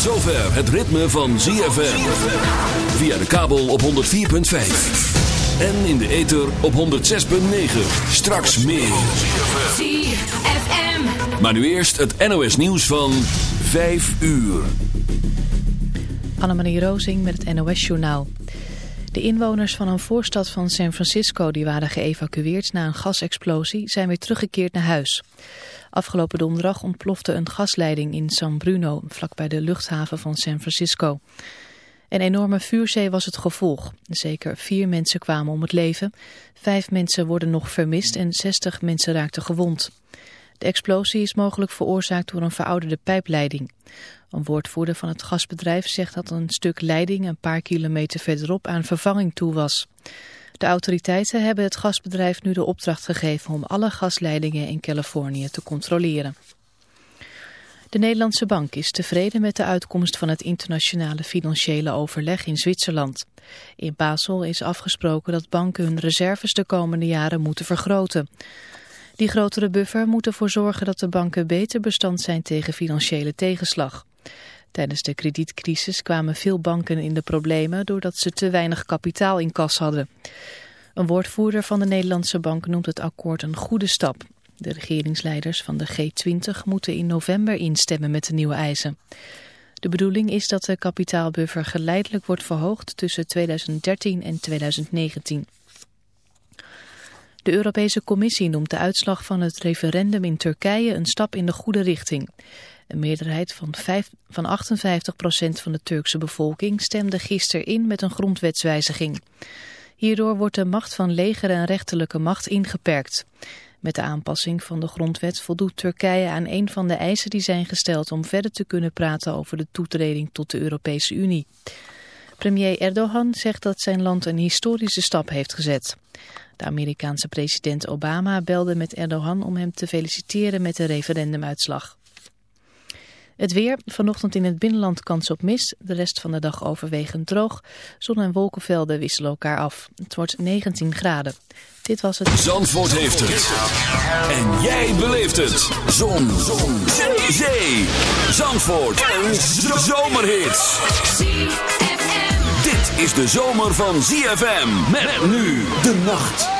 Tot zover het ritme van ZFM. Via de kabel op 104.5. En in de ether op 106.9. Straks meer. ZFM. Maar nu eerst het NOS nieuws van 5 uur. Annemarie Rozing met het NOS-journaal. De inwoners van een voorstad van San Francisco die waren geëvacueerd na een gasexplosie zijn weer teruggekeerd naar huis. Afgelopen donderdag ontplofte een gasleiding in San Bruno, vlakbij de luchthaven van San Francisco. Een enorme vuurzee was het gevolg. Zeker vier mensen kwamen om het leven. Vijf mensen worden nog vermist en 60 mensen raakten gewond. De explosie is mogelijk veroorzaakt door een verouderde pijpleiding. Een woordvoerder van het gasbedrijf zegt dat een stuk leiding een paar kilometer verderop aan vervanging toe was. De autoriteiten hebben het gasbedrijf nu de opdracht gegeven om alle gasleidingen in Californië te controleren. De Nederlandse bank is tevreden met de uitkomst van het internationale financiële overleg in Zwitserland. In Basel is afgesproken dat banken hun reserves de komende jaren moeten vergroten. Die grotere buffer moet ervoor zorgen dat de banken beter bestand zijn tegen financiële tegenslag. Tijdens de kredietcrisis kwamen veel banken in de problemen doordat ze te weinig kapitaal in kas hadden. Een woordvoerder van de Nederlandse bank noemt het akkoord een goede stap. De regeringsleiders van de G20 moeten in november instemmen met de nieuwe eisen. De bedoeling is dat de kapitaalbuffer geleidelijk wordt verhoogd tussen 2013 en 2019. De Europese Commissie noemt de uitslag van het referendum in Turkije een stap in de goede richting. Een meerderheid van, van 58% van de Turkse bevolking stemde gisteren in met een grondwetswijziging. Hierdoor wordt de macht van leger en rechterlijke macht ingeperkt. Met de aanpassing van de grondwet voldoet Turkije aan een van de eisen die zijn gesteld om verder te kunnen praten over de toetreding tot de Europese Unie. Premier Erdogan zegt dat zijn land een historische stap heeft gezet. De Amerikaanse president Obama belde met Erdogan om hem te feliciteren met de referendumuitslag. Het weer, vanochtend in het binnenland kans op mist, de rest van de dag overwegend droog. Zon- en wolkenvelden wisselen elkaar af. Het wordt 19 graden. Dit was het... Zandvoort heeft het. En jij beleeft het. Zon. Zon. Zee. Zandvoort. Een zomerhit. Dit is de zomer van ZFM. Met nu de nacht.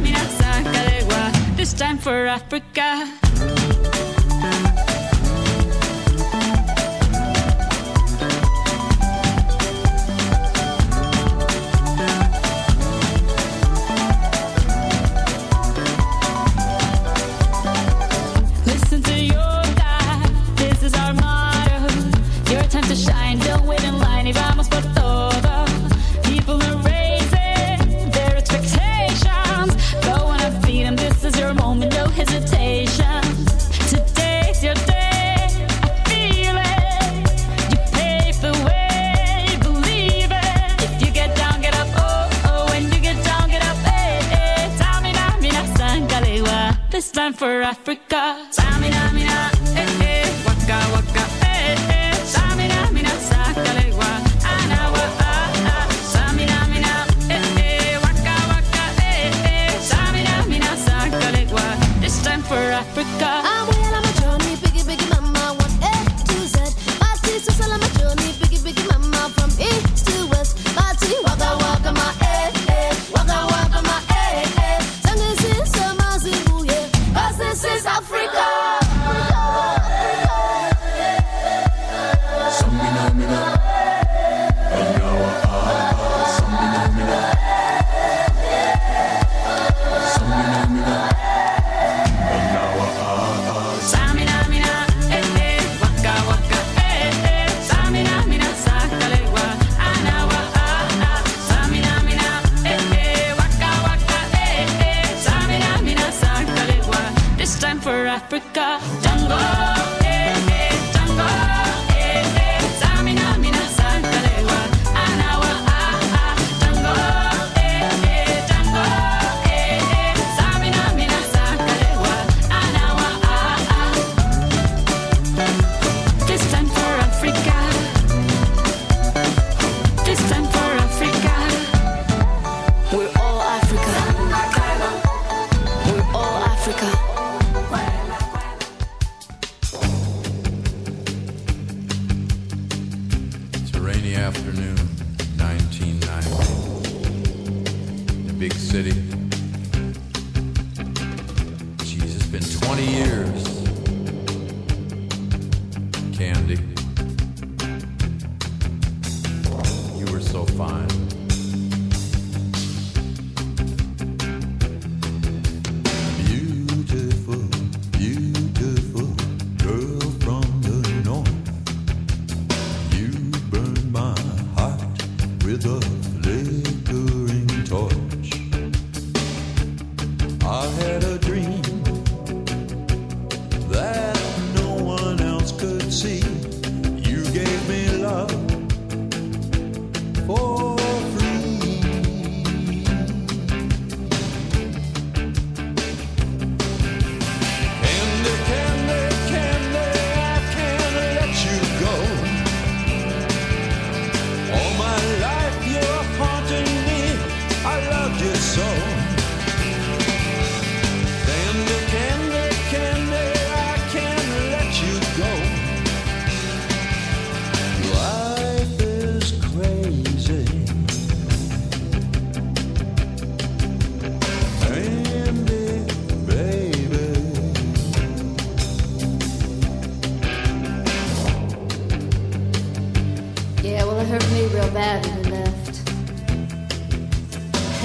Mira, saca This time for Africa.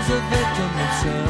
was a victim of sin.